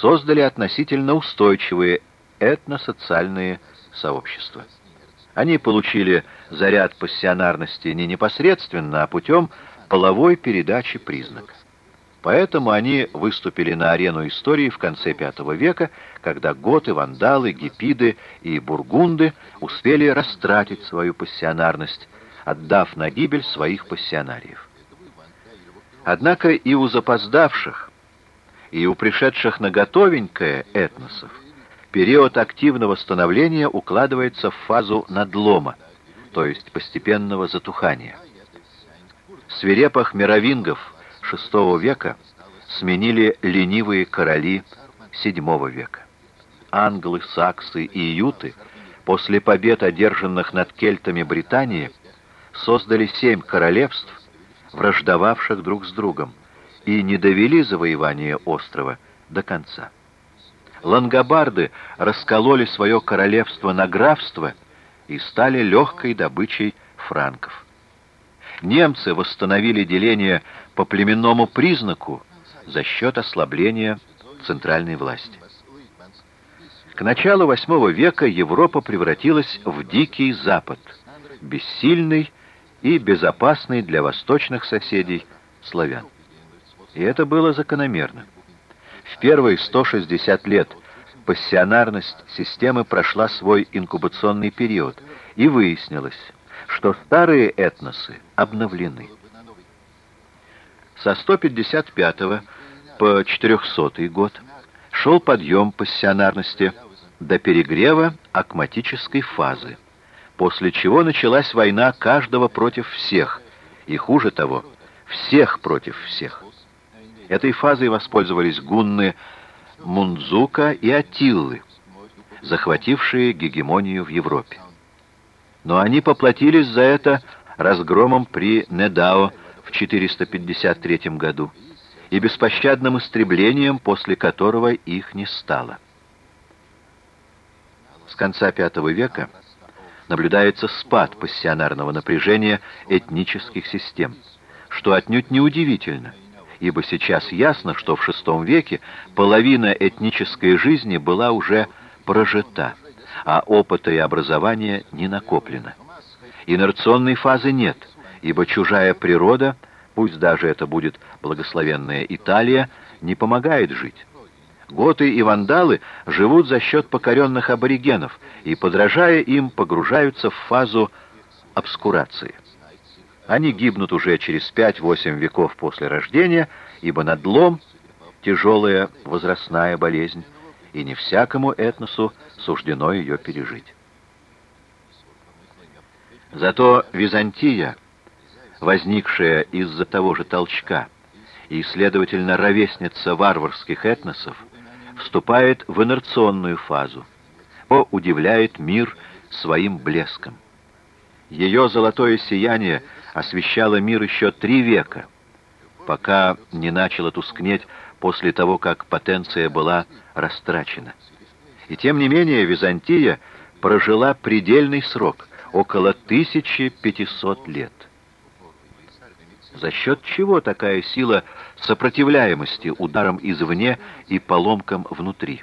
создали относительно устойчивые этносоциальные сообщества. Они получили заряд пассионарности не непосредственно, а путем половой передачи признаков. Поэтому они выступили на арену истории в конце V века, когда готы, вандалы, гипиды и бургунды успели растратить свою пассионарность, отдав на гибель своих пассионариев. Однако и у запоздавших, и у пришедших на готовенькое этносов период активного становления укладывается в фазу надлома, то есть постепенного затухания. Свирепых мировингов VI века сменили ленивые короли VII века. Англы, саксы и юты после побед, одержанных над кельтами Британии, создали семь королевств, враждовавших друг с другом, и не довели завоевание острова до конца. Лангобарды раскололи свое королевство на графство и стали легкой добычей франков. Немцы восстановили деление по племенному признаку за счет ослабления центральной власти. К началу VIII века Европа превратилась в Дикий Запад, бессильный и безопасный для восточных соседей славян. И это было закономерно. В первые 160 лет пассионарность системы прошла свой инкубационный период, и выяснилось, что старые этносы обновлены. Со 155 по 400 год шел подъем пассионарности до перегрева акматической фазы, после чего началась война каждого против всех, и хуже того, всех против всех. Этой фазой воспользовались гунны Мундзука и Атиллы, захватившие гегемонию в Европе. Но они поплатились за это разгромом при Недао в 453 году и беспощадным истреблением, после которого их не стало. С конца V века наблюдается спад пассионарного напряжения этнических систем, что отнюдь не удивительно, ибо сейчас ясно, что в VI веке половина этнической жизни была уже прожита, а опыта и образования не накоплено. Инерционной фазы нет, ибо чужая природа, пусть даже это будет благословенная Италия, не помогает жить. Готы и вандалы живут за счет покоренных аборигенов и, подражая им, погружаются в фазу обскурации. Они гибнут уже через 5-8 веков после рождения, ибо надлом — тяжелая возрастная болезнь, и не всякому этносу суждено ее пережить. Зато Византия, возникшая из-за того же толчка, и, следовательно, ровесница варварских этносов, вступает в инерционную фазу, о удивляет мир своим блеском. Ее золотое сияние освещало мир еще три века, пока не начало тускнеть после того, как потенция была растрачена. И тем не менее Византия прожила предельный срок, около 1500 лет. За счет чего такая сила сопротивляемости ударам извне и поломкам внутри?